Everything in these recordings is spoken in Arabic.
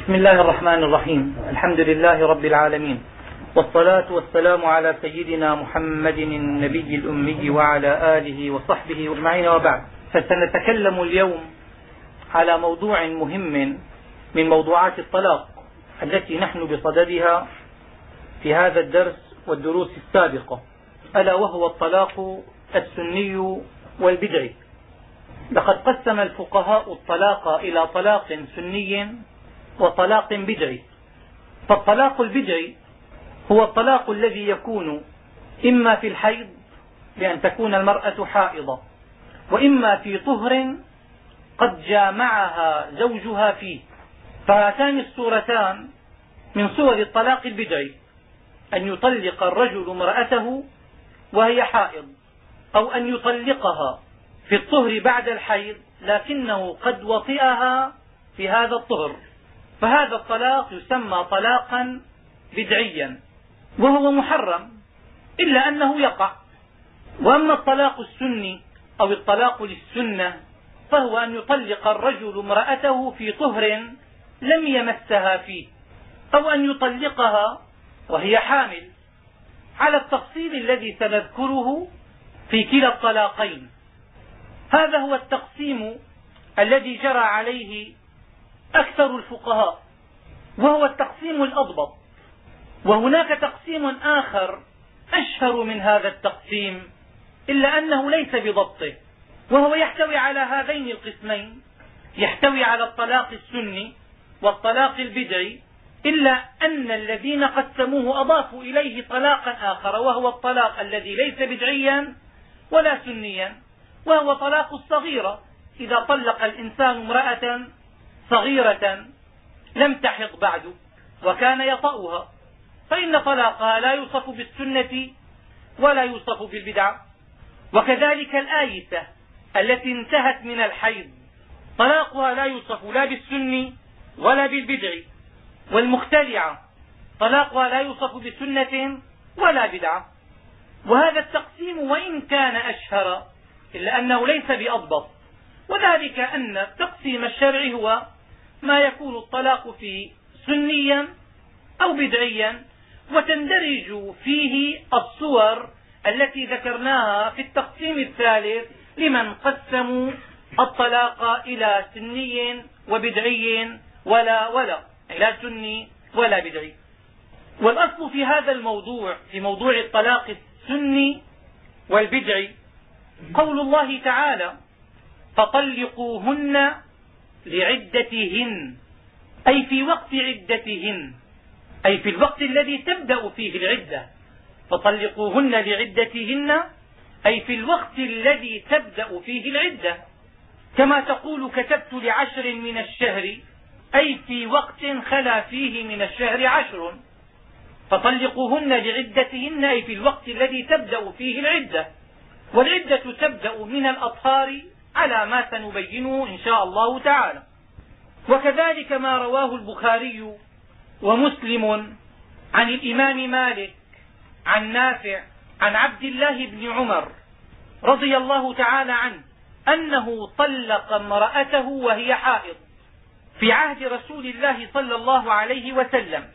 بسم الله الرحمن الرحيم. الحمد لله رب العالمين. والصلاة والسلام على سيدنا محمد النبي الأمي وعلى آله وصحبه أجمعين وبعد. فسنتكلم اليوم على موضوع مهم من موضوعات الطلاق التي نحن بصددها في هذا الدرس والدروس السابقة. ألا وهو الطلاق السني والبدعي. لقد قسم الفقهاء الطلاق إلى طلاق سني وطلاق بدعي. فالطلاق البدعي هو الطلاق الذي يكون إما في الحيض بأن تكون المرأة حائضة وإما في طهر قد جامعها زوجها فيه. فهاتان الصورتان من صور الطلاق البدعي أن يطلق الرجل امرأته وهي حائض أو أن يطلقها في الطهر بعد الحيض لكنه قد وطئها في هذا الطهر. فهذا الطلاق يسمى طلاقا بدعيا وهو محرم إلا أنه يقع. وأما الطلاق السني أو الطلاق للسنة فهو أن يطلق الرجل امرأته في طهر لم يمسها فيه أو أن يطلقها وهي حامل. على التفصيل الذي سنذكره في كلا الطلاقين. هذا هو التقسيم الذي جرى عليه أكثر الفقهاء وهو التقسيم الأضبط. وهناك تقسيم آخر أشهر من هذا التقسيم إلا أنه ليس بضبطه وهو يحتوي على هذين القسمين. يحتوي على الطلاق السني والطلاق البدعي إلا أن الذين قسموه أضافوا إليه طلاقا آخر وهو الطلاق الذي ليس بدعيا ولا سنيا وهو طلاق الصغيرة. إذا طلق الإنسان امرأة صغيرة لم تحض بعد وكان يطأها فإن طلاقها لا يوصف بالسنة ولا يوصف بالبدعة وكذلك الآيسة التي انتهت من الحيض طلاقها لا يوصف لا بالسن ولا بالبدع. والمختلعة طلاقها لا يوصف بسنة ولا بدعة وهذا التقسيم وإن كان أشهر إلا أنه ليس بأضبط. وذلك أن التقسيم الشرعي هو ما يكون الطلاق فيه سنيا أو بدعيا وتندرج فيه الصور التي ذكرناها في التقسيم الثالث لمن قسموا الطلاق إلى سني وبدعي ولا ولا لا سني ولا بدعي. والأصل في هذا الموضوع في موضوع الطلاق السني والبدعي قول الله تعالى فطلقوهن لعدتهن أي في وقت عدتهن أي في الوقت الذي تبدأ فيه العدة. فطلقوهن لعدتهن أي في الوقت الذي تبدأ فيه العدة. كما تقول كتبت لعشر من الشهر أي في وقت خلا فيه من الشهر عشر. فطلقوهن لعدتهن أي في الوقت الذي تبدأ فيه العدة. والعدة تبدأ من الأطهار على ما سنبينه إن شاء الله تعالى. وكذلك ما رواه البخاري ومسلم عن الإمام مالك عن نافع عن عبد الله بن عمر رضي الله تعالى عنه أنه طلق امرأته وهي حائض في عهد رسول الله صلى الله عليه وسلم.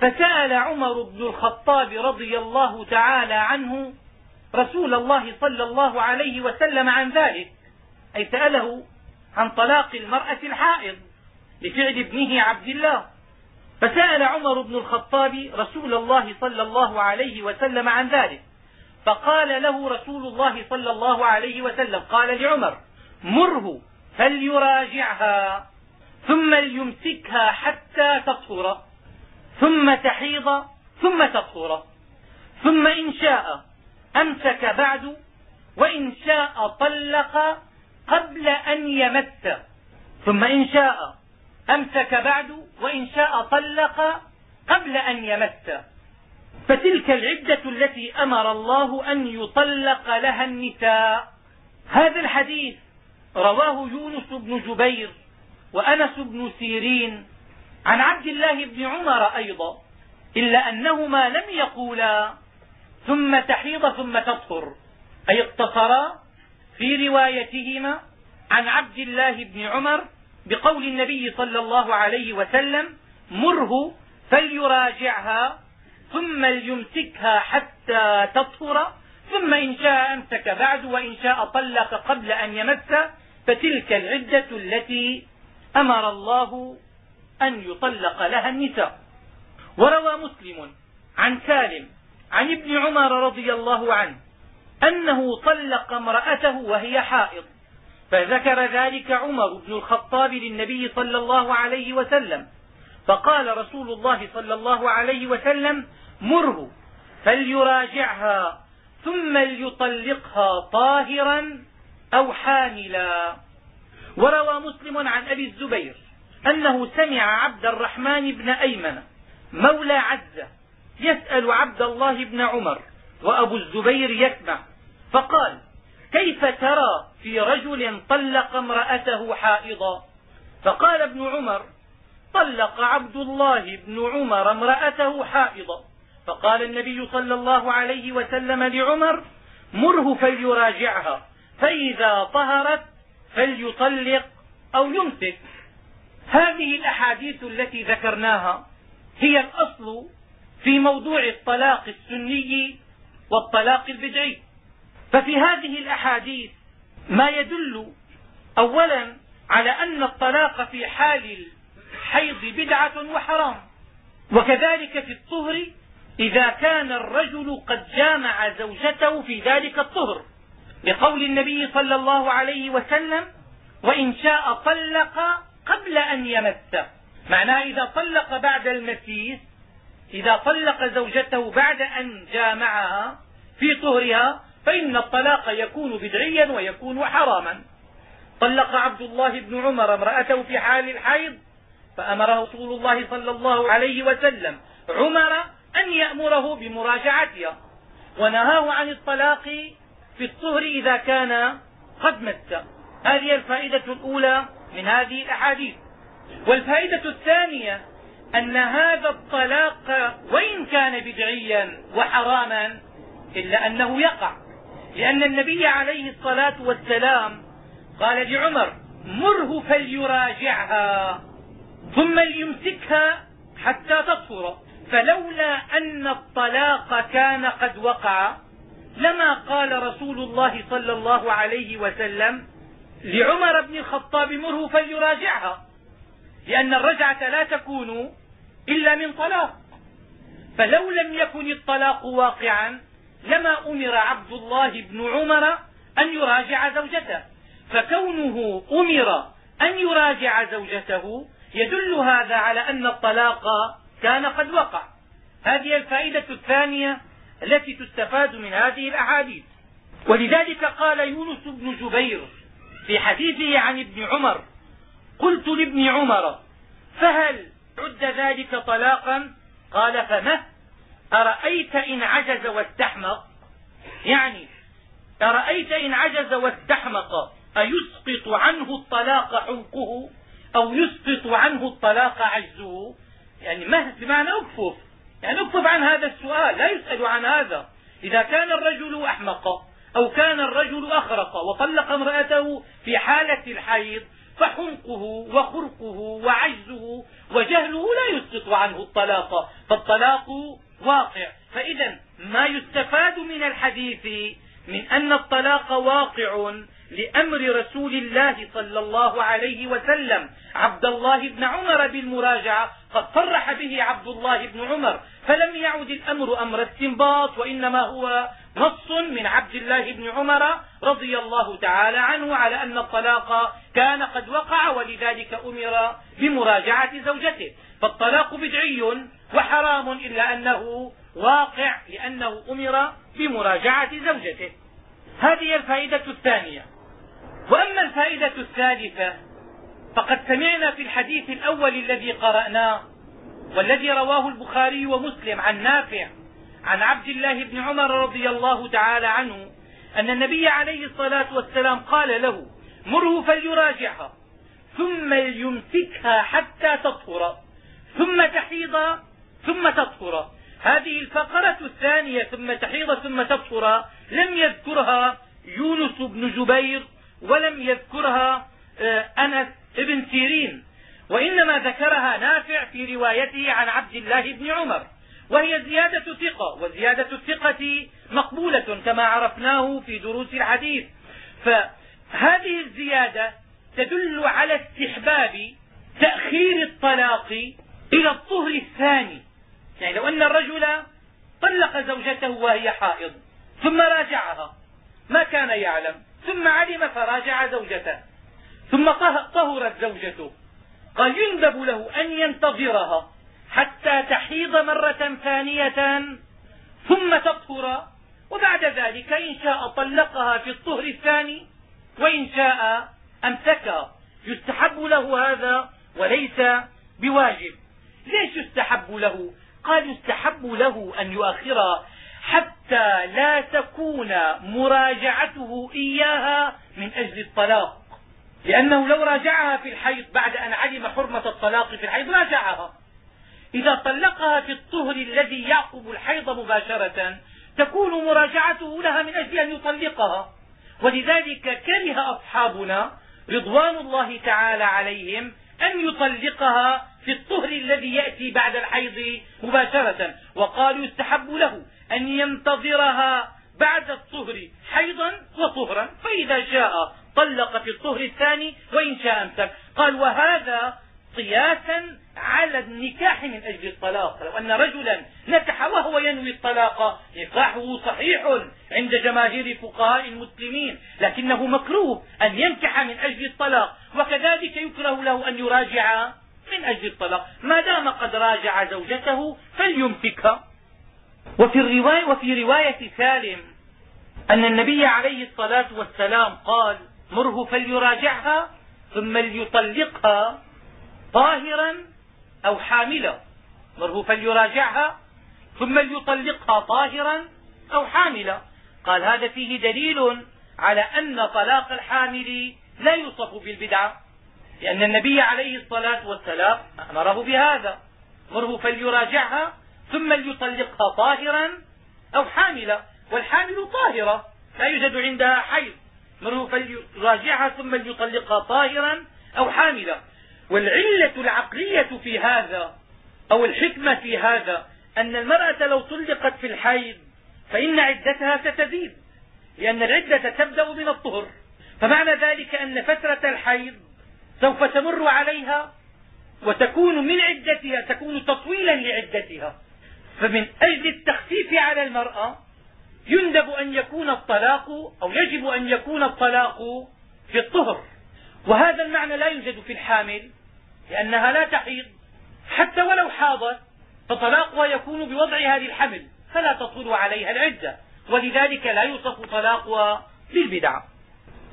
فسأل عمر بن الخطاب رضي الله تعالى عنه رسول الله صلى الله عليه وسلم عن ذلك أي سأله عن طلاق المرأة الحائض لفعل ابنه عبد الله فسأل عمر بن الخطاب رسول الله صلى الله عليه وسلم عن ذلك فقال له رسول الله صلى الله عليه وسلم قال لعمر مره فليراجعها ثم ليمسكها حتى تطهر ثم تحيض ثم تطهر ثم إن شاء أمسك بعد وإن شاء طلق قبل أن يمس ثم إن شاء أمسك بعد وإن شاء طلق قبل أن يمس فتلك العدة التي أمر الله أن يطلق لها النساء. هذا الحديث رواه يونس بن جبير وأنس بن سيرين عن عبد الله بن عمر أيضا إلا أنهما لم يقولا. ثم تحيض ثم تطهر أي اقتصرا في روايتهما عن عبد الله بن عمر بقول النبي صلى الله عليه وسلم مره فليراجعها ثم ليمسكها حتى تطهر ثم إن شاء أمسك بعد وإن شاء طلق قبل أن يمس فتلك العدة التي أمر الله أن يطلق لها النساء. وروى مسلم عن سالم عن ابن عمر رضي الله عنه أنه طلق امرأته وهي حائض. فذكر ذلك عمر بن الخطاب للنبي صلى الله عليه وسلم. فقال رسول الله صلى الله عليه وسلم مره فليراجعها ثم ليطلقها طاهرا أو حاملا. وروى مسلم عن أبي الزبير أنه سمع عبد الرحمن بن أيمن مولى عزة يسأل عبد الله بن عمر وأبو الزبير يسمع فقال كيف ترى في رجل طلق امرأته حائضا؟ فقال ابن عمر طلق عبد الله بن عمر امرأته حائضا. فقال النبي صلى الله عليه وسلم لعمر مره فليراجعها فإذا طهرت فليطلق أو يمسك. هذه الأحاديث التي ذكرناها هي الأصل في موضوع الطلاق السني والطلاق البدعي. ففي هذه الأحاديث ما يدل أولا على أن الطلاق في حال الحيض بدعة وحرام. وكذلك في الطهر إذا كان الرجل قد جامع زوجته في ذلك الطهر لقول النبي صلى الله عليه وسلم وإن شاء طلق قبل أن يمس معناه إذا طلق بعد المسيس إذا طلق زوجته بعد أن جامعها في طهرها فإن الطلاق يكون بدعيا ويكون حراما. طلق عبد الله بن عمر امرأته في حال الحيض فأمره رسول الله صلى الله عليه وسلم عمر أن يأمره بمراجعتها ونهاه عن الطلاق في الطهر إذا كان قد مس. هذه الفائدة الأولى من هذه الأحاديث. والفائدة الثانية أن هذا الطلاق وإن كان بدعيا وحراما إلا أنه يقع. لأن النبي عليه الصلاة والسلام قال لعمر مره فليراجعها ثم ليمسكها حتى تطهر. فلولا أن الطلاق كان قد وقع لما قال رسول الله صلى الله عليه وسلم لعمر بن الخطاب مره فليراجعها. لأن الرجعة لا تكون إلا من طلاق. فلو لم يكن الطلاق واقعا لما أمر عبد الله بن عمر أن يراجع زوجته. فكونه أمر أن يراجع زوجته يدل هذا على أن الطلاق كان قد وقع. هذه الفائدة الثانية التي تستفاد من هذه الأحاديث. ولذلك قال يونس بن جبير في حديثه عن ابن عمر قلت لابن عمر فهل عد ذلك طلاقا؟ قال فمه أرأيت إن عجز واستحمق؟ يعني أرأيت إن عجز واستحمق؟ أيسقط عنه الطلاق حنقه أو يسقط عنه الطلاق عجزه؟ يعني مه بمعنى أكفف؟ يعني أكفف عن هذا السؤال لا يسأل عن هذا. إذا كان الرجل أحمق أو كان الرجل أخرق وطلق امرأته في حالة الحيض فحنقه وخرقه وعجزه وجهله لا يسقط عنه الطلاق فالطلاق واقع. فإذا ما يستفاد من الحديث من أن الطلاق واقع لأمر رسول الله صلى الله عليه وسلم. عبد الله بن عمر بالمراجعة قد صرح به عبد الله بن عمر فلم يعد الأمر أمر استنباط وإنما هو نص من عبد الله بن عمر رضي الله تعالى عنه على أن الطلاق كان قد وقع ولذلك أمر بمراجعة زوجته. فالطلاق بدعي وحرام إلا أنه واقع لأنه أمر بمراجعة زوجته. هذه الفائدة الثانية. وأما الفائدة الثالثة فقد سمعنا في الحديث الأول الذي قرأناه والذي رواه البخاري ومسلم عن نافع عن عبد الله بن عمر رضي الله تعالى عنه أن النبي عليه الصلاة والسلام قال له مره فليراجعها ثم ليمسكها حتى تطهر ثم تحيض ثم تطهر. هذه الفقرة الثانية ثم تحيض ثم تطهر لم يذكرها يونس بن جبير ولم يذكرها آه، أنس ابن سيرين وإنما ذكرها نافع في روايته عن عبد الله بن عمر. وهي زيادة ثقة وزيادة الثقة مقبولة كما عرفناه في دروس الحديث. فهذه الزيادة تدل على استحباب تأخير الطلاق إلى الطهر الثاني. يعني لو أن الرجل طلق زوجته وهي حائض ثم راجعها ما كان يعلم ثم علم فراجع زوجته ثم طهرت زوجته. قال يندب له أن ينتظرها. حتى تحيض مرة ثانية ثم تطهر وبعد ذلك إن شاء طلقها في الطهر الثاني وإن شاء أمسكها يستحب له هذا وليس بواجب. ليش يستحب له؟ قال يستحب له أن يؤخرها حتى لا تكون مراجعته إياها من أجل الطلاق. لأنه لو راجعها في الحيض بعد أن علم حرمة الطلاق في الحيض راجعها. إذا طلقها في الطهر الذي يعقب الحيض مباشرة تكون مراجعته لها من أجل أن يطلقها. ولذلك كره أصحابنا رضوان الله تعالى عليهم أن يطلقها في الطهر الذي يأتي بعد الحيض مباشرة. وقالوا يستحب له أن ينتظرها بعد الطهر حيضا وطهرا فإذا شاء طلق في الطهر الثاني وإن شاء أمسك. قال وهذا قياسا على النكاح من أجل الطلاق. لو أن رجلا نكح وهو ينوي الطلاق نكاحه صحيح عند جماهير فقهاء المسلمين لكنه مكروه أن ينكح من أجل الطلاق وكذلك يكره له أن يراجع من أجل الطلاق. ما دام قد راجع زوجته فليمسكها وفي الرواية, وفي رواية سالم أن النبي عليه الصلاة والسلام قال مره فليراجعها ثم ليطلقها طاهرا أو حاملا مره فليراجعها ثم ليطلقها طاهرا أو حاملا قال هذا فيه دليل على أن طلاق الحامل لا يوصف بالبدعة لأن النبي عليه الصلاة والسلام أمره بهذا. مره فليراجعها ثم ليطلقها طاهرا أو حاملا والحامل طاهرة لا يوجد عندها حيض. مره فليراجعها ثم ليطلقها طاهرا أو حاملا والعلة العقلية في هذا أو الحكمة في هذا أن المرأة لو طلقت في الحيض فإن عدتها ستزيد لأن العدة تبدأ من الطهر. فمعنى ذلك أن فترة الحيض سوف تمر عليها وتكون من عدتها تكون تطويلا لعدتها. فمن أجل التخفيف على المرأة يندب أن يكون الطلاق أو يجب أن يكون الطلاق في الطهر. وهذا المعنى لا يوجد في الحامل. لأنها لا تحيض. حتى ولو حاضت فطلاقها يكون بوضع هذه الحمل فلا تطول عليها العدة. ولذلك لا يوصف طلاقها بالبدعة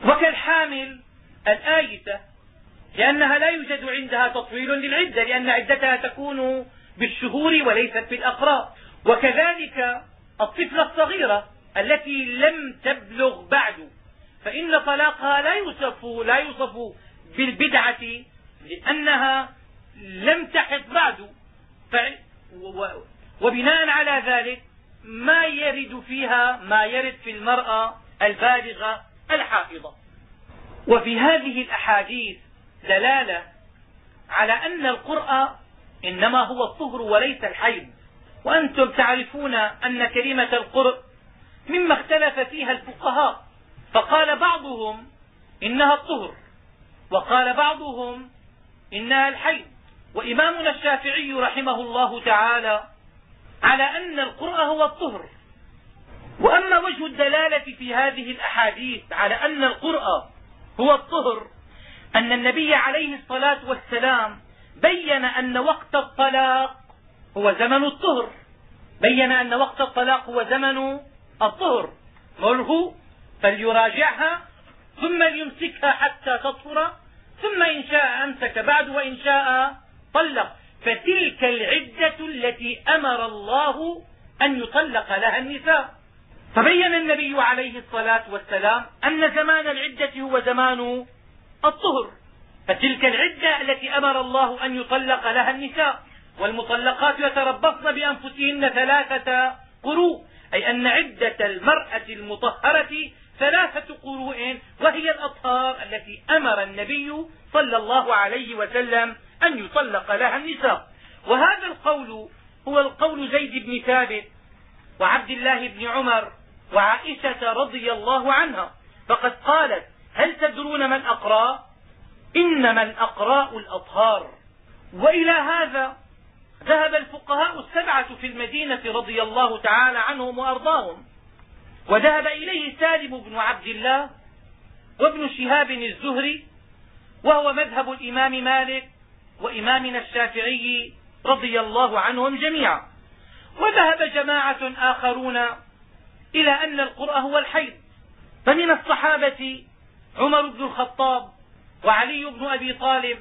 وكالحامل الآيسة لأنها لا يوجد عندها تطويل للعدة لأن عدتها تكون بالشهور وليست بالأقراء وكذلك الطفلة الصغيرة التي لم تبلغ بعد فإن طلاقها لا يوصف لا يوصف بالبدعة لأنها لم تحط بعد. وبناء على ذلك ما يرد فيها ما يرد في المرأة البالغة الحافظة. وفي هذه الأحاديث دلالة على أن القرأ إنما هو الطهر وليس الحيض. وأنتم تعرفون أن كلمة القرء مما اختلف فيها الفقهاء. فقال بعضهم إنها الطهر وقال بعضهم إنها الحيض وإمامنا الشافعي رحمه الله تعالى على أن القرء هو الطهر. وأما وجه الدلالة في هذه الأحاديث على أن القرء هو الطهر أن النبي عليه الصلاة والسلام بين أن وقت الطلاق هو زمن الطهر. بين أن وقت الطلاق هو زمن الطهر. مره فليراجعها ثم ليمسكها حتى تطهر. ثم إن شاء أمسك بعد وإن شاء طلق. فتلك العدة التي أمر الله أن يطلق لها النساء. فبين النبي عليه الصلاة والسلام أن زمان العدة هو زمان الطهر. فتلك العدة التي أمر الله أن يطلق لها النساء. والمطلقات يتربصن بأنفسهن ثلاثة قروء. أي أن عدة المرأة المطهرة ثلاثة قروء وهي الأطهار التي أمر النبي صلى الله عليه وسلم أن يطلق لها النساء. وهذا القول هو القول زيد بن ثابت وعبد الله بن عمر وعائشة رضي الله عنها. فقد قالت هل تدرون ما الأقراء إنما الأقراء الأطهار. وإلى هذا ذهب الفقهاء السبعة في المدينة رضي الله تعالى عنهم وأرضاهم. وذهب إليه سالم بن عبد الله وابن شهاب الزهري وهو مذهب الإمام مالك وإمامنا الشافعي رضي الله عنهم جميعا. وذهب جماعة آخرون إلى أن القرأ هو الحيض فمن الصحابة عمر بن الخطاب وعلي بن أبي طالب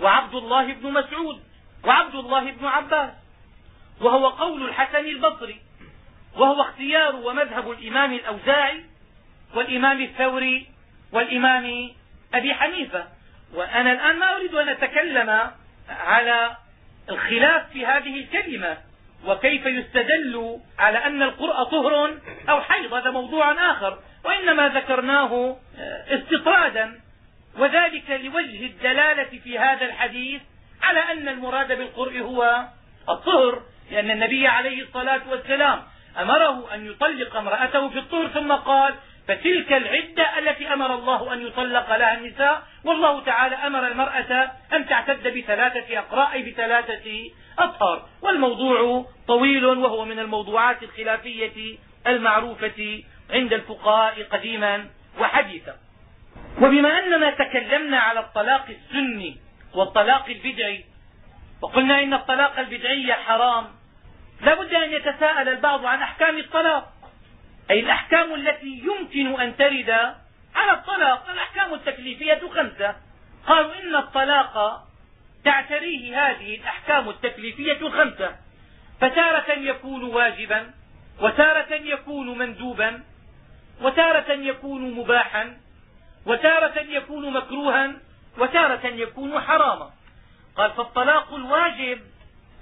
وعبد الله بن مسعود وعبد الله بن عباس وهو قول الحسن البصري. وهو اختيار ومذهب الإمام الأوزاعي والإمام الثوري والإمام أبي حنيفة. وأنا الآن ما أريد أن أتكلم على الخلاف في هذه الكلمة وكيف يستدل على أن القرء طهر أو حيض هذا موضوع آخر. وإنما ذكرناه استطرادا. وذلك لوجه الدلالة في هذا الحديث على أن المراد بالقرء هو الطهر لأن النبي عليه الصلاة والسلام أمره أن يطلق امرأته في الطهر ثم قال فتلك العدة التي أمر الله أن يطلق لها النساء والله تعالى أمر المرأة أن تعتد بثلاثة أقراء بثلاثة أطهار والموضوع طويل وهو من الموضوعات الخلافية المعروفة عند الفقهاء قديما وحديثا. وبما أننا تكلمنا على الطلاق السني والطلاق البدعي وقلنا إن الطلاق البدعي حرام لا بد أن يتساءل البعض عن أحكام الطلاق. أي الأحكام التي يمكن أن ترد على الطلاق الأحكام التكليفية خمسة. قالوا إن الطلاق تعتريه هذه الأحكام التكليفية الخمسة فتارة يكون واجبا وتارة يكون مندوبا وتارة يكون مباحا وتارة يكون مكروها وتارة يكون حراما. قال فالطلاق الواجب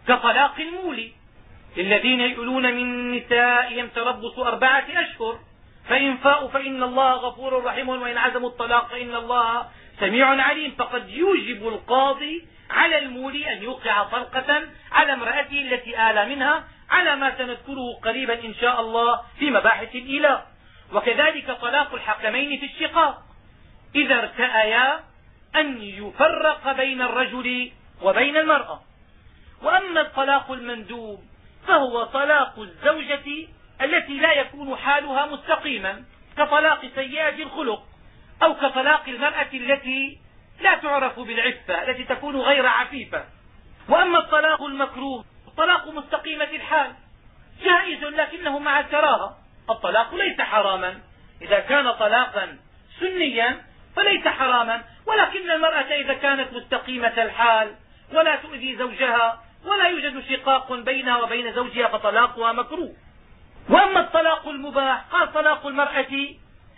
كطلاق المولي. للذين يؤلون من نسائهم تربص أربعة أشهر. فإن فاءوا فإن الله غفور رحيم وإن عزموا الطلاق فإن الله سميع عليم. فقد يوجب القاضي على المولي أن يوقع طلقة على امرأته التي آلى منها على ما سنذكره قريبا إن شاء الله في مباحث الإيلاء. وكذلك طلاق الحكمين في الشقاق. إذا ارتأيا أن يفرق بين الرجل وبين المرأة. وأما الطلاق المندوب فهو طلاق الزوجة التي لا يكون حالها مستقيما كطلاق سيئة الخلق أو كطلاق المرأة التي لا تعرف بالعفة التي تكون غير عفيفة. وأما الطلاق المكروه طلاق مستقيمة الحال جائز لكنه مع الكراهة. الطلاق ليس حراما. إذا كان طلاقا سنيا فليس حراما ولكن المرأة إذا كانت مستقيمة الحال ولا تؤذي زوجها ولا يوجد شقاق بينها وبين زوجها فطلاقها مكروه. وأما الطلاق المباح قال طلاق المرأة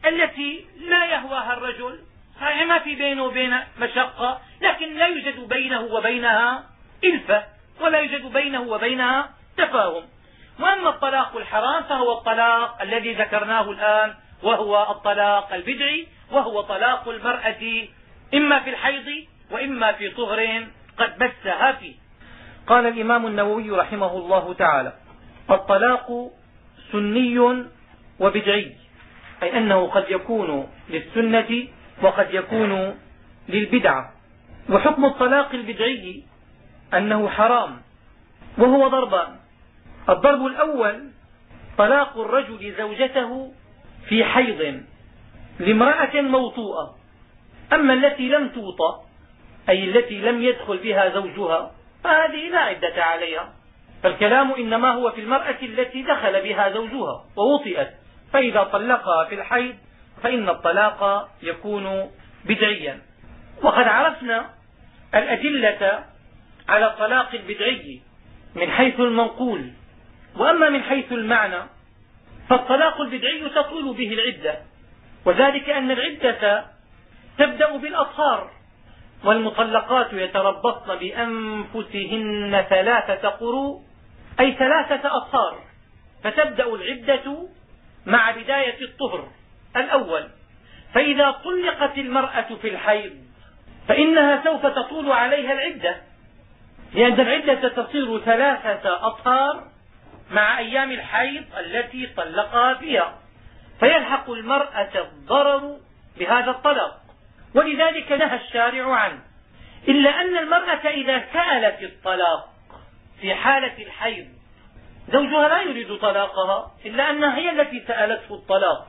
التي لا يهواها الرجل صحيح ما في بينه وبين مشقة لكن لا يوجد بينه وبينها إلفة ولا يوجد بينه وبينها تفاهم. وأما الطلاق الحرام فهو الطلاق الذي ذكرناه الآن وهو الطلاق البدعي وهو طلاق المرأة إما في الحيض وإما في طهر قد مسها فيه. قال الإمام النووي رحمه الله تعالى الطلاق سني وبدعي أي أنه قد يكون للسنة وقد يكون للبدعة. وحكم الطلاق البدعي أنه حرام وهو ضربان. الضرب الأول طلاق الرجل زوجته في حيض لامرأة موطوءة أما التي لم توطأ أي التي لم يدخل بها زوجها فهذه لا عدة عليها. فالكلام إنما هو في المرأة التي دخل بها زوجها ووطئت. فإذا طلقها في الحيض فإن الطلاق يكون بدعيا. وقد عرفنا الأدلة على الطلاق البدعي من حيث المنقول. وأما من حيث المعنى فالطلاق البدعي تطول به العدة. وذلك أن العدة تبدأ بالأطهار. والمطلقات يتربصن بأنفسهن ثلاثة قروء أي ثلاثة أطهار فتبدأ العدة مع بداية الطهر الأول. فإذا طلقت المرأة في الحيض فإنها سوف تطول عليها العدة. لأن العدة تصير ثلاثة أطهار مع أيام الحيض التي طلقها فيها. فيلحق المرأة الضرر بهذا الطلاق. ولذلك نهى الشارع عنه. إلا أن المرأة إذا سألت الطلاق في حالة الحيض زوجها لا يريد طلاقها إلا أنها هي التي سألته الطلاق.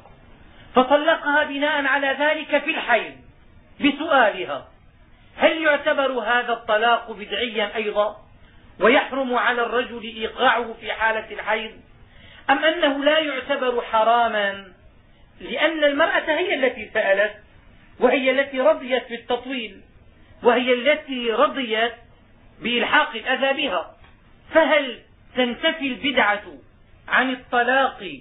فطلقها بناء على ذلك في الحيض بسؤالها هل يعتبر هذا الطلاق بدعيا أيضا؟ ويحرم على الرجل إيقاعه في حالة الحيض؟ أم أنه لا يعتبر حراما؟ لأن المرأة هي التي سألت وهي التي رضيت بالتطويل وهي التي رضيت بإلحاق الأذى بها فهل تنتفي البدعة عن الطلاق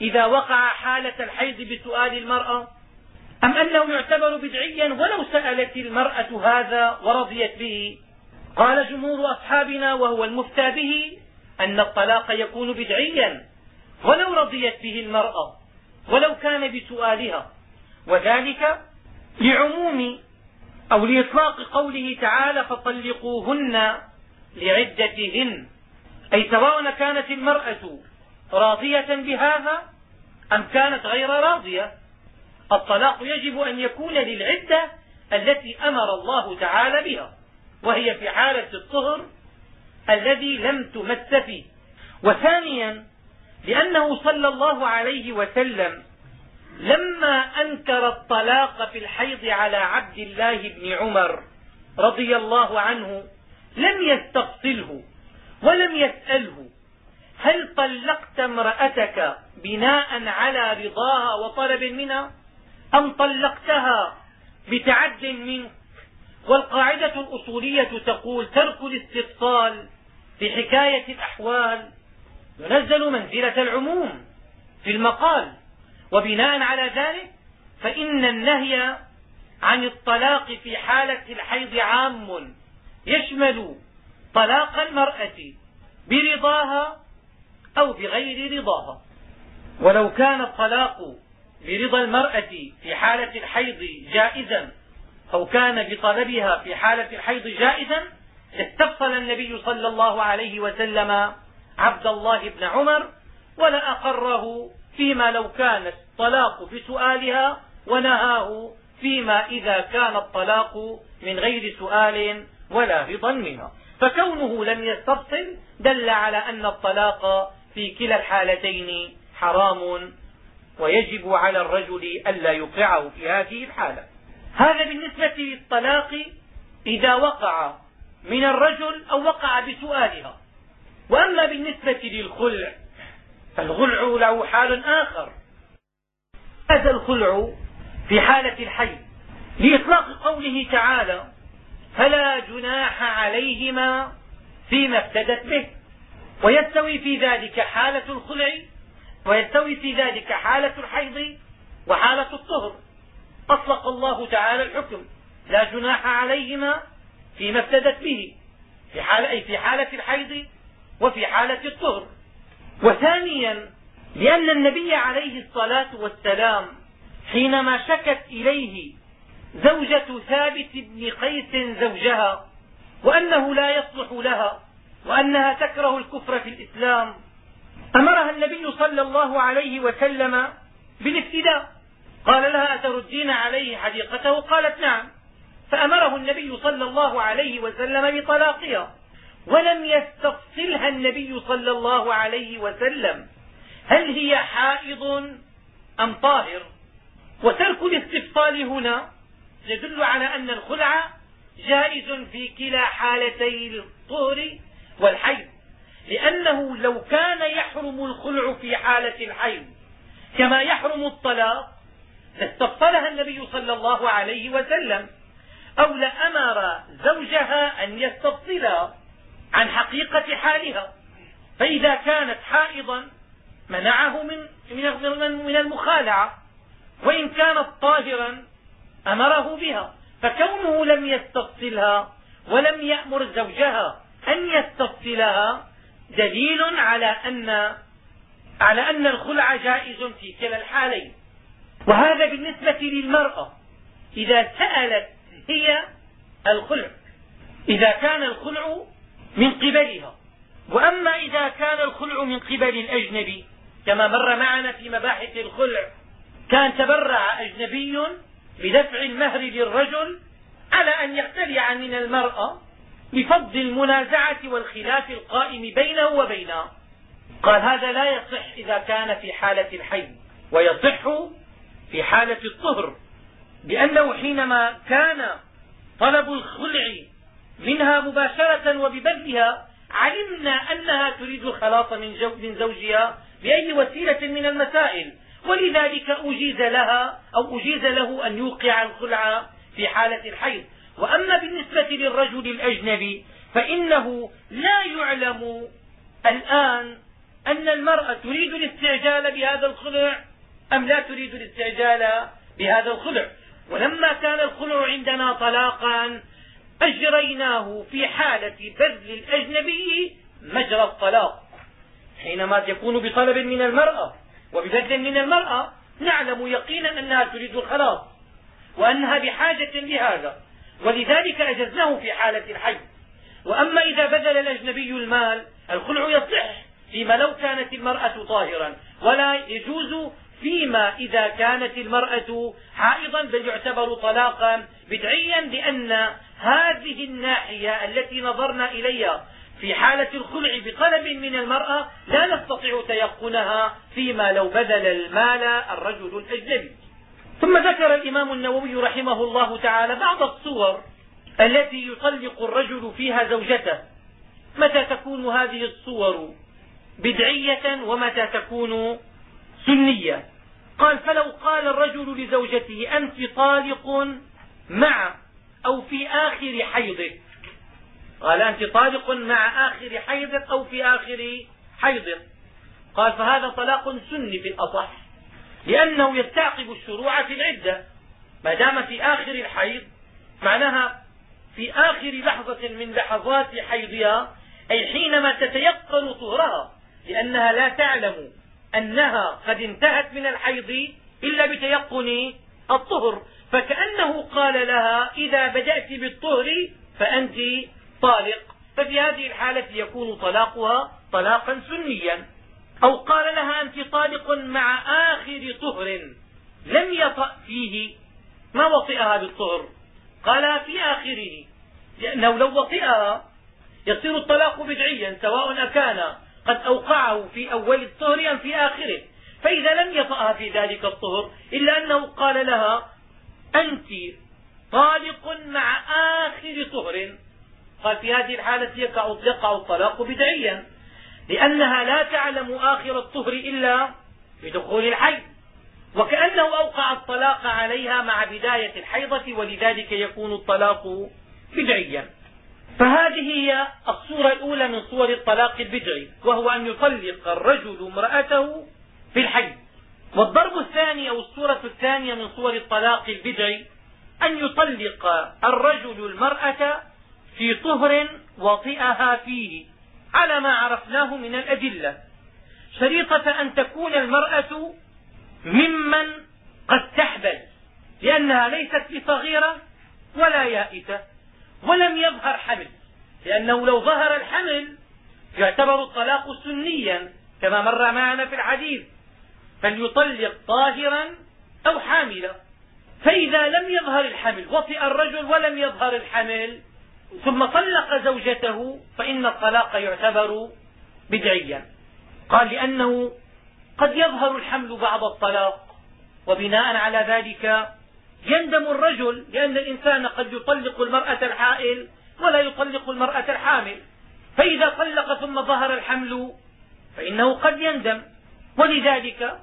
إذا وقع حالة الحيض بسؤال المرأة؟ أم أنه يعتبر بدعيا ولو سألت المرأة هذا ورضيت به؟ قال جمهور أصحابنا وهو المفتى به أن الطلاق يكون بدعيا ولو رضيت به المرأة ولو كان بسؤالها. وذلك لعموم أو لإطلاق قوله تعالى فطلقوهن لعدتهن. أي سواء كانت المرأة راضية بهذا أم كانت غير راضية الطلاق يجب أن يكون للعدة التي أمر الله تعالى بها وهي في حالة الطهر الذي لم تمس فيه. وثانيا لأنه صلى الله عليه وسلم لما أنكر الطلاق في الحيض على عبد الله بن عمر رضي الله عنه لم يستفصله ولم يسأله هل طلقت امرأتك بناء على رضاها وطلب منها؟ أم طلقتها بتعد منك؟ والقاعدة الأصولية تقول ترك الاستفصال في حكاية الأحوال ينزل منزلة العموم في المقال. وبناء على ذلك فإن النهي عن الطلاق في حالة الحيض عام يشمل طلاق المرأة برضاها أو بغير رضاها. ولو كان الطلاق برضا المرأة في حالة الحيض جائزا أو كان بطلبها في حالة الحيض جائزا استفصل النبي صلى الله عليه وسلم عبد الله بن عمر ولأقره فيما لو كان الطلاق بسؤالها ونهاه فيما إذا كان الطلاق من غير سؤال ولا رضا منها فكونه لم يستفصل دل على أن الطلاق في كلا الحالتين حرام ويجب على الرجل ألا يوقعه في هذه الحالة. هذا بالنسبة للطلاق إذا وقع من الرجل أو وقع بسؤالها. وأما بالنسبة للخلع فالخلع له حال آخر. هذا الخلع في حالة الحي لإطلاق قوله تعالى فلا جناح عليهما فيما افتدت به ويستوي في ذلك حالة الخلع ويستوي في ذلك حالة الحيض وحالة الطهر. أطلق الله تعالى الحكم لا جناح عليهما فيما افتدت به في حالة أي في حالة الحيض وفي حالة الطهر. وثانيا لأن النبي عليه الصلاة والسلام حينما شكت إليه زوجة ثابت بن قيس زوجها وأنه لا يصلح لها وأنها تكره الكفر في الإسلام أمرها النبي صلى الله عليه وسلم بالافتداء. قال لها أتردين عليه حديقته؟ قالت نعم. فأمره النبي صلى الله عليه وسلم بطلاقها. ولم يستفصلها النبي صلى الله عليه وسلم. هل هي حائض أم طاهر؟ وترك الاستفصال هنا يدل على أن الخلع جائز في كلا حالتي الطهر والحيض لأنه لو كان يحرم الخلع في حالة الحيض كما يحرم الطلاق لاستفصلها النبي صلى الله عليه وسلم أو لأمر زوجها أن يستفصلها عن حقيقة حالها. فإذا كانت حائضا منعه من من المخالعة. وإن كانت طاهرا أمره بها. فكونه لم يستفصلها ولم يأمر زوجها أن يستفصلها دليل على أن على أن الخلع جائز في كلا الحالين. وهذا بالنسبة للمرأة. إذا سألت هي الخلع. إذا كان الخلع من قبلها. وأما إذا كان الخلع من قبل الأجنبي كما مر معنا في مباحث الخلع كان تبرع أجنبي بدفع المهر للرجل على أن يقتلع من المرأة بفضل المنازعة والخلاف القائم بينه وبينها. قال هذا لا يصح إذا كان في حالة الحي ويصح في حالة الطهر لأنه حينما كان طلب الخلع منها مباشرة وببذلها علمنا أنها تريد الخلاص من زوجها بأي وسيلة من المسائل. ولذلك أجيز لها أو أجيز له أن يوقع الخلع في حالة الحيض. وأما بالنسبة للرجل الأجنبي فإنه لا يعلم الآن أن المرأة تريد الاستعجال بهذا الخلع أم لا تريد الاستعجال بهذا الخلع. ولما كان الخلع عندنا طلاقا أجريناه في حالة بذل الأجنبي مجرى الطلاق. حينما يكون بطلب من المرأة وببذل من المرأة نعلم يقينا أنها تريد الخلاص وأنها بحاجة لهذا ولذلك أجزناه في حالة الحي. وأما إذا بذل الأجنبي المال الخلع يصح فيما لو كانت المرأة طاهرا ولا يجوز فيما إذا كانت المرأة حائضا بل يعتبر طلاقا بدعيا لأن هذه الناحية التي نظرنا إليها في حالة الخلع بطلب من المرأة لا نستطيع تيقنها فيما لو بذل المال الرجل الأجنبي. ثم ذكر الإمام النووي رحمه الله تعالى بعض الصور التي يطلق الرجل فيها زوجته. متى تكون هذه الصور بدعية ومتى تكون سنية؟ قال فلو قال الرجل لزوجته أنت طالق مع أو في آخر حيضك قال أنت طالق مع آخر حيضك أو في آخر حيضك قال فهذا طلاق سني في الأصح لأنه يستعقب الشروع في العدة ما دام في آخر الحيض معناها في آخر لحظة من لحظات حيضها أي حينما تتيقن طهرها لأنها لا تعلم أنها قد انتهت من الحيض إلا بتيقن الطهر. فكأنه قال لها إذا بدأت بالطهر فأنت طالق. ففي هذه الحالة يكون طلاقها طلاقا سنيا. أو قال لها أنت طالق مع آخر طهر لم يطأ فيه ما وطئها بالطهر؟ قالها في آخره. لأنه لو وطئها يصير الطلاق بدعيا سواء أكان قد أوقعه في أول الطهر أم في آخره. فإذا لم يطأها في ذلك الطهر إلا أنه قال لها أنت طالق مع آخر طهر. قال في هذه الحالة يقع, الطلاق بدعيا لأنها لا تعلم آخر الطهر إلا بدخول الحيض وكأنه أوقع الطلاق عليها مع بداية الحيضة ولذلك يكون الطلاق بدعيا. فهذه هي الصورة الأولى من صور الطلاق البدعي وهو أن يطلق الرجل امرأته في الحي. والضرب الثاني أو الصورة الثانية من صور الطلاق البدعي أن يطلق الرجل المرأة في طهر وطئها فيه على ما عرفناه من الأدلة. شريطة أن تكون المرأة ممن قد تحبل لأنها ليست بصغيرة ولا يائسة ولم يظهر حمل لأنه لو ظهر الحمل يعتبر الطلاق سنيا كما مر معنا في الحديث. فليطلق طاهرا أو حاملا. فإذا لم يظهر الحمل وطئ الرجل ولم يظهر الحمل ثم طلق زوجته فإن الطلاق يعتبر بدعيا. قال لأنه قد يظهر الحمل بعد الطلاق وبناء على ذلك يندم الرجل لأن الإنسان قد يطلق المرأة الحائل ولا يطلق المرأة الحامل. فإذا طلق ثم ظهر الحمل فإنه قد يندم. ولذلك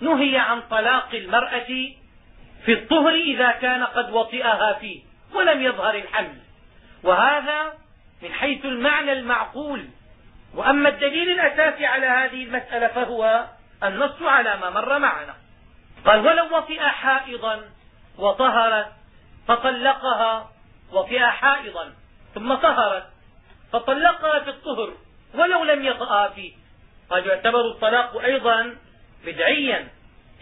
نهي عن طلاق المرأة في الطهر إذا كان قد وطئها فيه ولم يظهر الحمل. وهذا من حيث المعنى المعقول. وأما الدليل الأساسي على هذه المسألة فهو النص على ما مر معنا. قال ولو وطئ حائضا وطهرت فطلقها وطئ حائضا ثم طهرت فطلقها في الطهر ولو لم يطأها فيه. قد يعتبر الطلاق أيضا بدعيا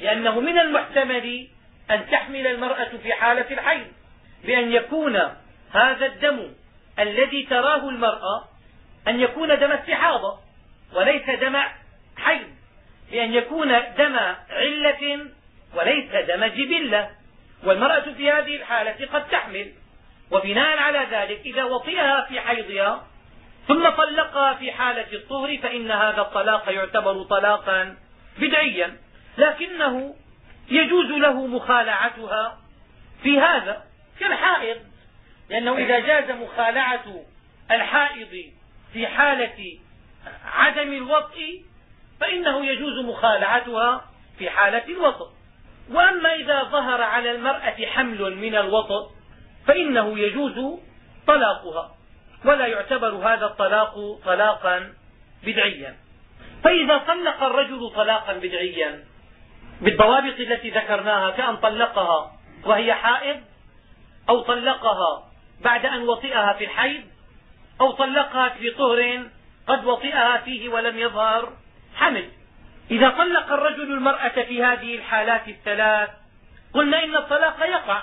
لأنه من المحتمل أن تحمل المرأة في حالة الحيض بأن يكون هذا الدم الذي تراه المرأة أن يكون دم استحاضة وليس دم حيض بأن يكون دم علة وليس دم جبلة. والمرأة في هذه الحالة قد تحمل وبناء على ذلك إذا وطئها في حيضها ثم طلقها في حالة الطهر فإن هذا الطلاق يعتبر طلاقا بدعيا. لكنه يجوز له مخالعتها في هذا كالحائض لأنه إذا جاز مخالعة الحائض في حالة عدم الوطء فإنه يجوز مخالعتها في حالة الوطء. وأما إذا ظهر على المرأة حمل من الوطء فإنه يجوز طلاقها. ولا يعتبر هذا الطلاق طلاقا بدعيا. فإذا طلق الرجل طلاقا بدعيا بالضوابط التي ذكرناها كأن طلقها وهي حائض أو طلقها بعد أن وطئها في الحيض أو طلقها في طهر قد وطئها فيه ولم يظهر حمل. إذا طلق الرجل المرأة في هذه الحالات الثلاث قلنا إن الطلاق يقع.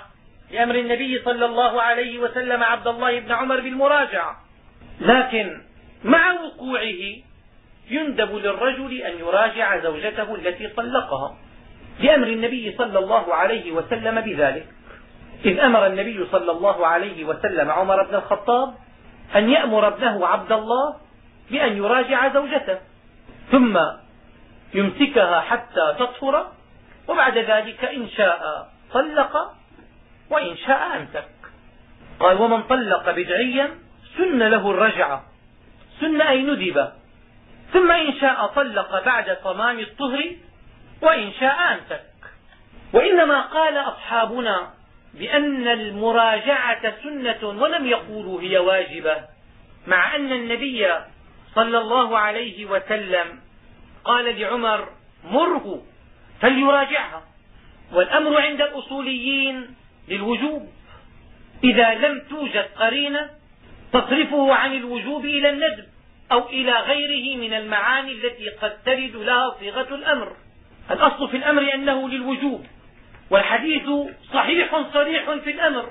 لأمر النبي صلى الله عليه وسلم عبد الله بن عمر بالمراجعة. لكن مع وقوعه يندب للرجل أن يراجع زوجته التي طلقها. لأمر النبي صلى الله عليه وسلم بذلك. إذ أمر النبي صلى الله عليه وسلم عمر بن الخطاب أن يأمر ابنه عبد الله بأن يراجع زوجته. ثم يمسكها حتى تطهر وبعد ذلك إن شاء طلق وإن شاء أمسك قال ومن طلق بدعيا سن له الرجعة سن أي ندب. ثم إن شاء طلق بعد تمام الطهر وإن شاء أمسك وإنما قال أصحابنا بأن المراجعة سنة ولم يقولوا هي واجبة مع أن النبي صلى الله عليه وسلم قال لعمر مره فليراجعها. والأمر عند الأصوليين للوجوب. إذا لم توجد قرينة تصرفه عن الوجوب إلى الندب أو إلى غيره من المعاني التي قد ترد لها صيغة الأمر. الأصل في الأمر أنه للوجوب والحديث صحيح صريح في الأمر.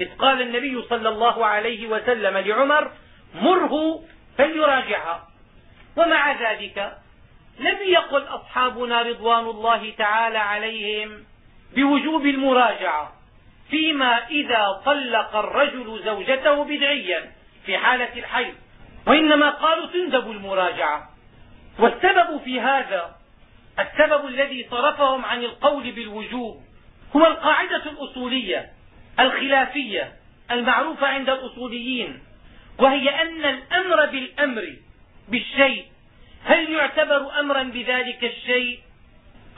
إذ قال النبي صلى الله عليه وسلم لعمر مره فليراجعها. ومع ذلك لم يقل أصحابنا رضوان الله تعالى عليهم بوجوب المراجعة. فيما إذا طلق الرجل زوجته بدعيا في حالة الحيض. وإنما قالوا تندب المراجعة. والسبب في هذا السبب الذي صرفهم عن القول بالوجوب هو القاعدة الأصولية الخلافية المعروفة عند الأصوليين وهي أن الأمر بالأمر بالشيء هل يعتبر أمرا بذلك الشيء؟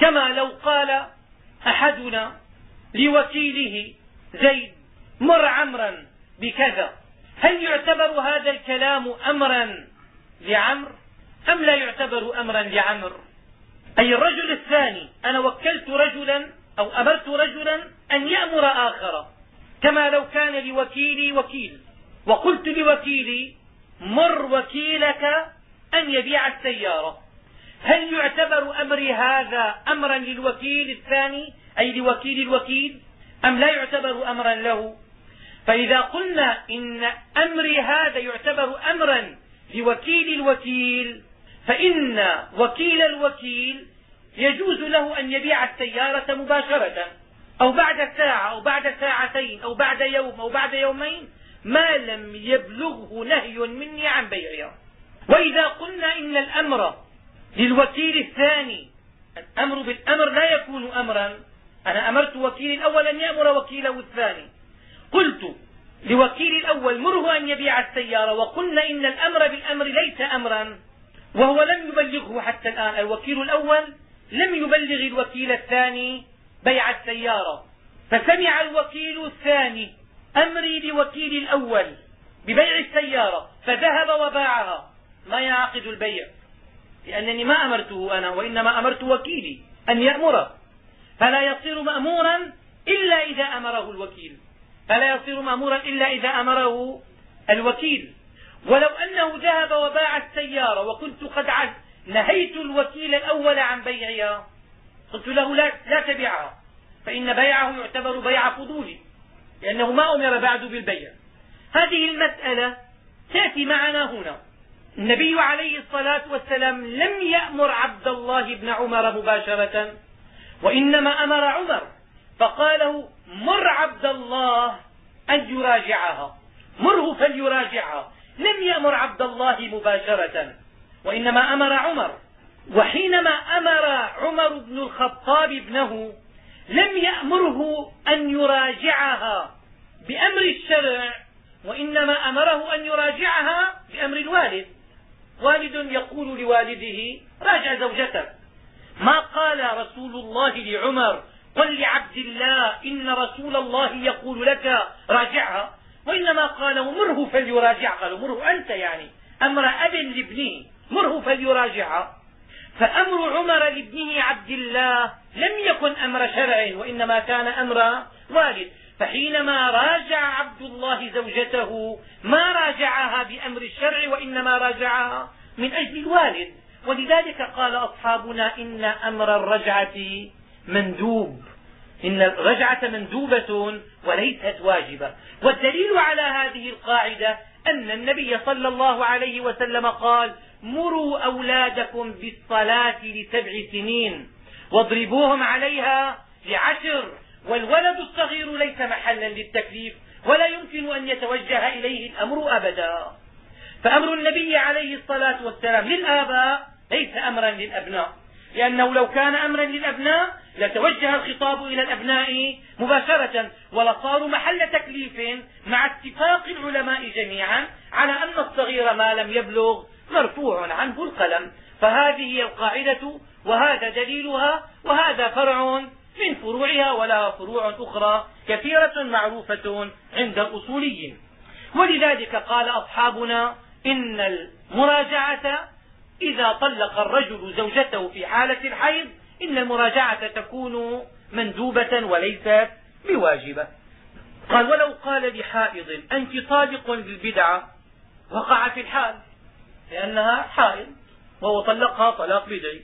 كما لو قال أحدنا لوكيله زيد مر عمرا بكذا. هل يعتبر هذا الكلام أمرا لعمر أم لا يعتبر أمرا لعمر أي الرجل الثاني أنا وكلت رجلا أو أمرت رجلا أن يأمر آخر. كما لو كان لوكيلي وكيل. وقلت لوكيلي مر وكيلك أن يبيع السيارة. هل يعتبر أمري هذا أمرا للوكيل الثاني أي لوكيل الوكيل؟ أم لا يعتبر أمرا له؟ فإذا قلنا إن أمري هذا يعتبر أمرا لوكيل الوكيل فإن وكيل الوكيل يجوز له أن يبيع السيارة مباشرة أو بعد ساعة أو بعد ساعتين أو بعد يوم أو بعد يومين ما لم يبلغه نهي مني عن بيعها. وإذا قلنا إن الأمر للوكيل الثاني الأمر بالأمر لا يكون أمرا أنا أمرت وكيل الأول أن يأمر وكيله الثاني. قلت لوكيل الأول مره أن يبيع السيارة وقلنا إن الأمر بالأمر ليس أمرا وهو لم يبلغه حتى الآن. الوكيل الأول لم يبلغ الوكيل الثاني بيع السيارة. فسمع الوكيل الثاني أمري لوكيل الأول ببيع السيارة فذهب وباعها. ما يعقد البيع؟ لأنني ما أمرته أنا وإنما أمرت وكيلي أن يأمره. فلا يصير مأمورا إلا إذا أمره الوكيل. فلا يصير مأمورا إلا إذا أمره الوكيل. ولو أنه ذهب وباع السيارة وكنت قد نهيت الوكيل الأول عن بيعها. قلت له لا, لا تبيعها. فإن بيعه يعتبر بيع فضولي لأنه ما أمر بعد بالبيع. هذه المسألة تأتي معنا هنا. النبي عليه الصلاة والسلام لم يأمر عبد الله بن عمر مباشرة. وإنما أمر عمر. فقال له مر عبد الله أن يراجعها. مره فليراجعها. لم يأمر عبد الله مباشرة. وإنما أمر عمر. وحينما أمر عمر بن الخطاب ابنه لم يأمره أن يراجعها بأمر الشرع وإنما أمره أن يراجعها بأمر الوالد. والد يقول لوالده راجع زوجتك. ما قال رسول الله لعمر قل لعبد الله إن رسول الله يقول لك راجعها. وإنما قال مره فليراجع قالوا مره أنت يعني أمر أب لابنه مره فليراجعها. فأمر عمر لابنه عبد الله لم يكن أمر شرع وإنما كان أمر والد. فحينما راجع عبد الله زوجته ما راجعها بأمر الشرع وإنما راجعها من أجل الوالد. ولذلك قال أصحابنا إن أمر الرجعة مندوب. إن الرجعة مندوبة وليست واجبة. والدليل على هذه القاعدة أن النبي صلى الله عليه وسلم قال مروا أولادكم بالصلاة لسبع سنين. واضربوهم عليها لعشر. والولد الصغير ليس محلا للتكليف ولا يمكن أن يتوجه إليه الأمر أبدا. فأمر النبي عليه الصلاة والسلام للآباء ليس أمرا للأبناء. لأنه لو كان أمرا للأبناء لتوجه الخطاب إلى الأبناء مباشرة ولصاروا محل تكليف مع اتفاق العلماء جميعا على أن الصغير ما لم يبلغ مرفوع عنه القلم. فهذه هي القاعدة وهذا دليلها وهذا فرع من فروعها ولها فروع أخرى كثيرة معروفة عند الأصوليين. ولذلك قال أصحابنا إن المراجعة إذا طلق الرجل زوجته في حالة الحيض إن المراجعة تكون مندوبة وليست بواجبة. قال ولو قال لحائض أنت طالق بالبدعة وقع في الحال لأنها حائض وهو طلقها طلاق بدعي.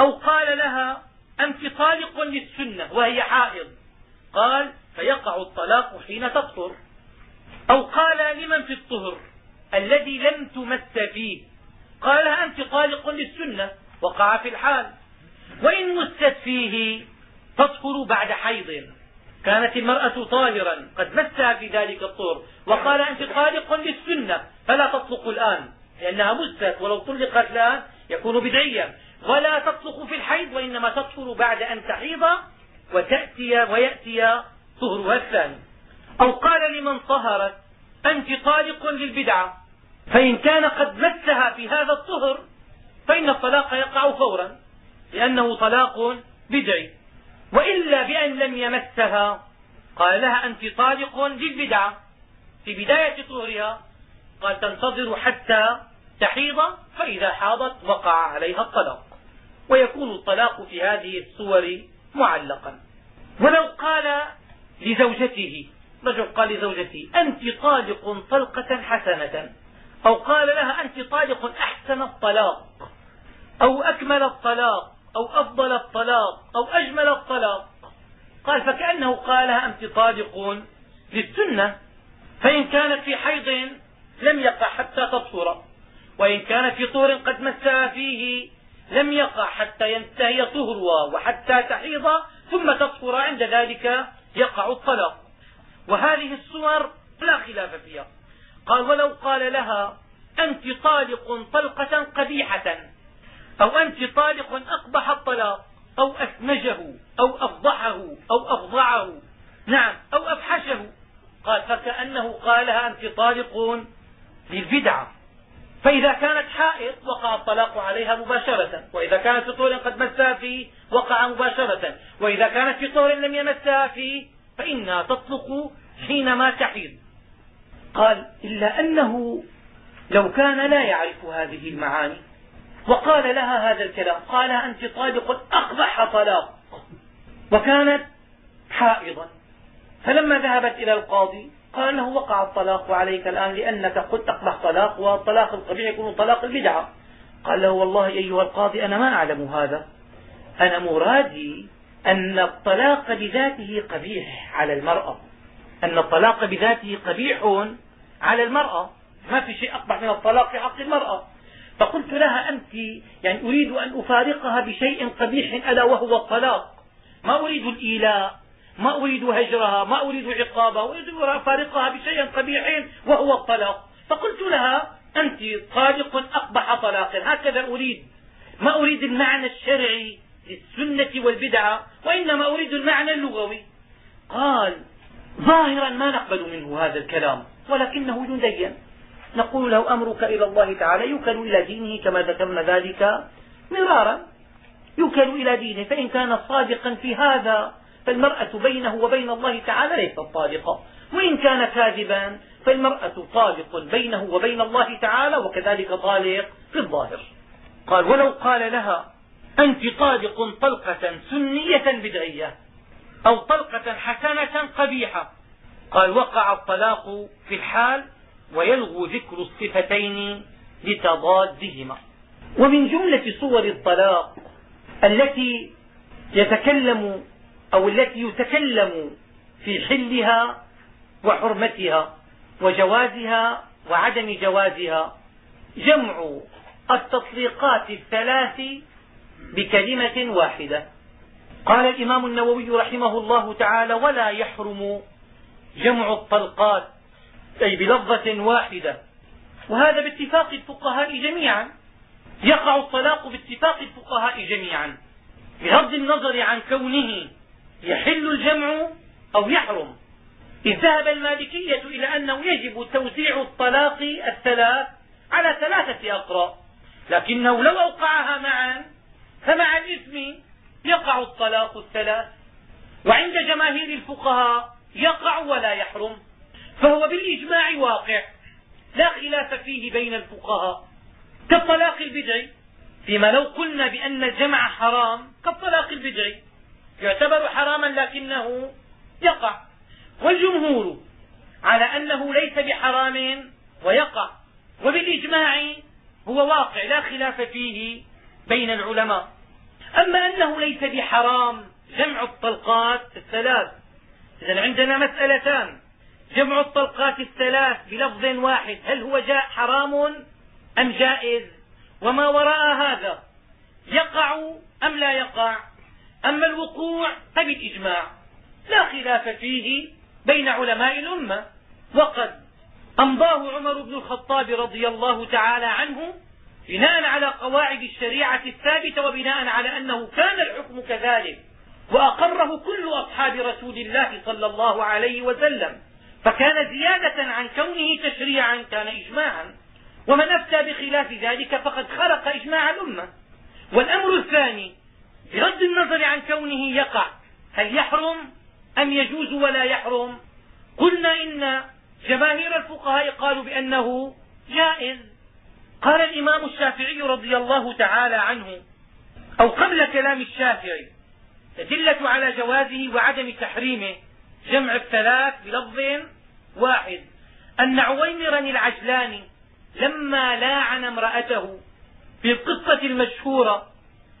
أو قال لها أنت طالق للسنة وهي حائض. قال فيقع الطلاق حين تطهر. أو قال لمن في الطهر؟ الذي لم تمس فيه. قال أنت طالق للسنة وقع في الحال. وإن مست فيه تطهر بعد حيض. كانت المرأة طاهرا قد مسها في ذلك الطهر. وقال أنت طالق للسنة فلا تطلق الآن لأنها مست ولو طلقت الآن يكون بدعيا ولا تطلق في الحيض وإنما تطهر بعد أن تحيض وتأتي ويأتي طهرها الثاني. أو قال لمن طهرت أنت طالق للبدعة. فإن كان قد مسها في هذا الطهر فإن الطلاق يقع فورا لأنه طلاق بدعي. وإلا بأن لم يمسها قال لها أنت طالق للبدعة. في بداية طهرها قال تنتظر حتى تحيض فإذا حاضت وقع عليها الطلاق. ويكون الطلاق في هذه الصور معلقا. ولو قال لزوجته رجل قال لزوجته أنت طالق طلقة حسنة. أو قال لها أنت طالق أحسن الطلاق أو أكمل الطلاق أو أفضل الطلاق أو أجمل الطلاق. قال فكأنه قالها أنت طالق للسنة فإن كانت في حيض لم يقع حتى تطهر وإن كانت في طهر قد مسها فيه لم يقع حتى ينتهي طهرها وحتى تحيض ثم تطهر عند ذلك يقع الطلاق. وهذه الصور لا خلاف فيها. قال ولو قال لها أنت طالق طلقة قبيحة أو أنت طالق أقبح الطلاق أو أسنجه أو أفضحه أو أفضعه نعم أو أفحشه. قال فكأنه قالها أنت طالق للبدعة. فإذا كانت حائض وقع الطلاق عليها مباشرة وإذا كانت في طهر قد مسها فيه وقع مباشرة وإذا كانت في طهر لم يمسها فيه فإنها تطلق حينما تحيض. قال إلا أنه لو كان لا يعرف هذه المعاني وقال لها هذا الكلام قال أنت طالق أقبح طلاق وكانت حائضا. فلما ذهبت إلى القاضي قال له وقع الطلاق عليك الآن لأنك قلت أقبح طلاق والطلاق القبيح يكون طلاق البدعة. قال له والله أيها القاضي أنا ما أعلم هذا. أنا مرادي أن الطلاق بذاته قبيح على المرأة. أن الطلاق بذاته قبيح على المرأة. ما في شيء أقبح من الطلاق في حق المرأة. فقلت لها أنت يعني أريد أن أفارقها بشيء قبيح ألا وهو الطلاق. ما أريد الإيلاء ما أريد هجرها ما أريد عقابها أريد أن أفارقها بشيء قبيح وهو الطلاق. فقلت لها أنت طالق أقبح طلاق هكذا أريد. ما أريد المعنى الشرعي للسنة والبدعة وإنما أريد المعنى اللغوي. قال ظاهرا ما نقبل منه هذا الكلام ولكنه يدين. نقول له أمرك إلى الله تعالى يوكل إلى دينه كما ذكرنا ذلك مرارا. يوكل إلى دينه فإن كان صادقا في هذا فالمرأة بينه وبين الله تعالى ليست طالقة وإن كان كاذبا فالمرأة طالق بينه وبين الله تعالى وكذلك طالق في الظاهر. قال ولو قال لها أنت طالق طلقة سنية بدعية. أو طلقة حسنة قبيحة. قال وقع الطلاق في الحال ويلغو ذكر الصفتين لتضادهما. ومن جملة صور الطلاق التي يتكلم أو التي يتكلم في حلها وحرمتها وجوازها وعدم جوازها جمع التطليقات الثلاث بكلمة واحدة. قال الإمام النووي رحمه الله تعالى ولا يحرم جمع الطلقات أي بلفظة واحدة. وهذا باتفاق الفقهاء جميعا. يقع الطلاق باتفاق الفقهاء جميعا. بغض النظر عن كونه يحل الجمع أو يحرم. إذ ذهب المالكية إلى أنه يجب توزيع الطلاق الثلاث على ثلاثة أقراء لكنه لو أوقعها معا فمع الإثم يقع الطلاق الثلاث وعند جماهير الفقهاء يقع ولا يحرم فهو بالإجماع واقع لا خلاف فيه بين الفقهاء. كالطلاق البدعي فيما لو قلنا بأن الجمع حرام كالطلاق البدعي يعتبر حراما لكنه يقع. والجمهور على أنه ليس بحرام ويقع وبالإجماع هو واقع لا خلاف فيه بين العلماء. أما أنه ليس بحرام جمع الطلقات الثلاث. إذا عندنا مسألتان. جمع الطلقات الثلاث بلفظ واحد. هل هو جاء حرام أم جائز؟ وما وراء هذا؟ يقع أم لا يقع؟ أما الوقوع فبالإجماع. لا خلاف فيه بين علماء الأمة. وقد أمضاه عمر بن الخطاب رضي الله تعالى عنه بناء على قواعد الشريعة الثابتة وبناء على أنه كان الحكم كذلك وأقره كل أصحاب رسول الله صلى الله عليه وسلم فكان زيادة عن كونه تشريعا كان إجماعا ومن أفتى بخلاف ذلك فقد خرق إجماع الأمة. والأمر الثاني بغض النظر عن كونه يقع هل يحرم أم يجوز ولا يحرم؟ قلنا إن جماهير الفقهاء قالوا بأنه جائز. قال الإمام الشافعي رضي الله تعالى عنه أو قبل كلام الشافعي تدلة على جوازه وعدم تحريمه جمع الثلاث بلفظ واحد. أن عويمرا العجلاني لما لاعن امرأته في القصة المشهورة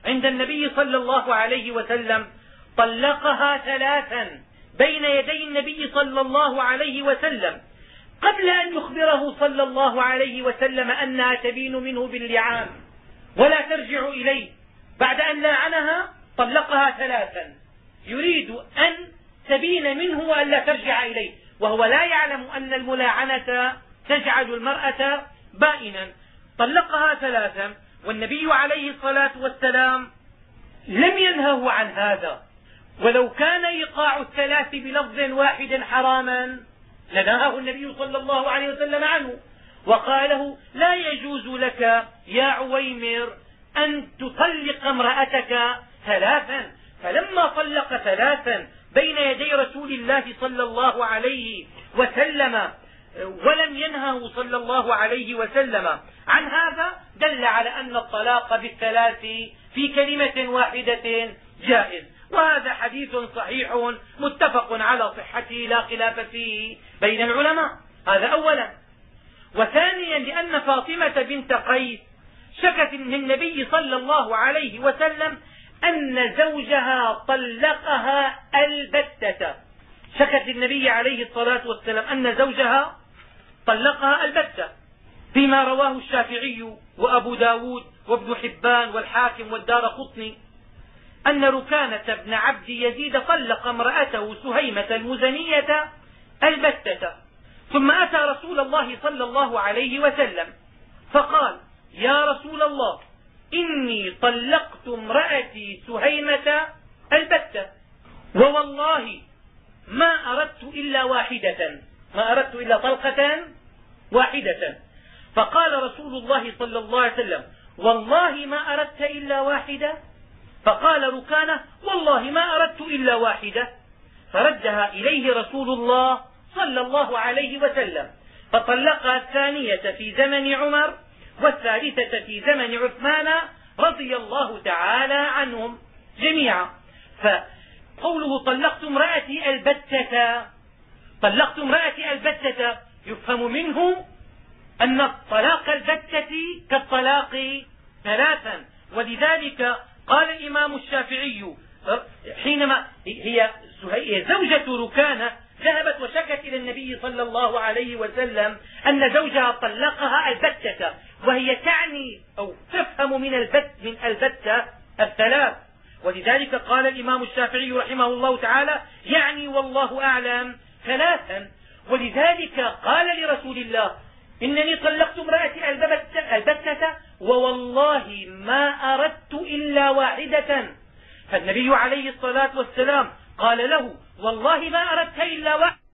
عند النبي صلى الله عليه وسلم طلقها ثلاثا بين يدي النبي صلى الله عليه وسلم. قبل أن يخبره صلى الله عليه وسلم أنها تبين منه باللعان. ولا ترجع إليه. بعد أن لاعنها طلقها ثلاثا. يريد أن تبين منه وأن لا ترجع إليه. وهو لا يعلم أن الملاعنة تجعل المرأة بائنا. طلقها ثلاثا والنبي عليه الصلاة والسلام لم ينهه عن هذا. ولو كان إيقاع الثلاث بلفظ واحد حراما لنهاه النبي صلى الله عليه وسلم عنه وقاله لا يجوز لك يا عويمر أن تطلق امرأتك ثلاثا فلما طلق ثلاثا بين يدي رسول الله صلى الله عليه وسلم ولم ينهه صلى الله عليه وسلم. عن هذا دل على أن الطلاق بالثلاث في كلمة واحدة جائز. وهذا حديث صحيح متفق على صحته لا خلاف فيه بين العلماء. هذا أولا. وثانيا لأن فاطمة بنت قيس شكت من النبي صلى الله عليه وسلم أن زوجها طلقها البتة. شكت للنبي عليه الصلاة والسلام أن زوجها طلقها البتة. فيما رواه الشافعي وأبو داود وابن حبان والحاكم والدار قطني. أن ركانة بن عبد يزيد طلق امرأته سهيمة المزنية البتة. ثم أتى رسول الله صلى الله عليه وسلم فقال يا رسول الله إني طلقت امرأتي سهيمة البتة. ووالله ما أردت إلا واحدة ما أردت إلا طلقة واحدة. فقال رسول الله صلى الله عليه وسلم والله ما أردت إلا واحدة فقال ركانة والله ما أردت إلا واحدة. فردها إليه رسول الله صلى الله عليه وسلم. فطلقها الثانية في زمن عمر والثالثة في زمن عثمان رضي الله تعالى عنهم جميعا. فقوله طلقت امرأتي البتة طلقت امرأتي البتة يفهم منه أن الطلاق البتة كالطلاق ثلاثا. ولذلك قال الإمام الشافعي حينما هي زوجة ركانة ذهبت وشكت إلى النبي صلى الله عليه وسلم أن زوجها طلقها البتة وهي تعني أو تفهم من البت من البتة الثلاث. ولذلك قال الإمام الشافعي رحمه الله تعالى يعني والله أعلم ثلاثا. ولذلك قال لرسول الله إنني طلقت امرأتي البتة ووالله ما أردت إلا واحدة. فالنبي عليه الصلاة والسلام قال له والله ما أردت إلا واحدة.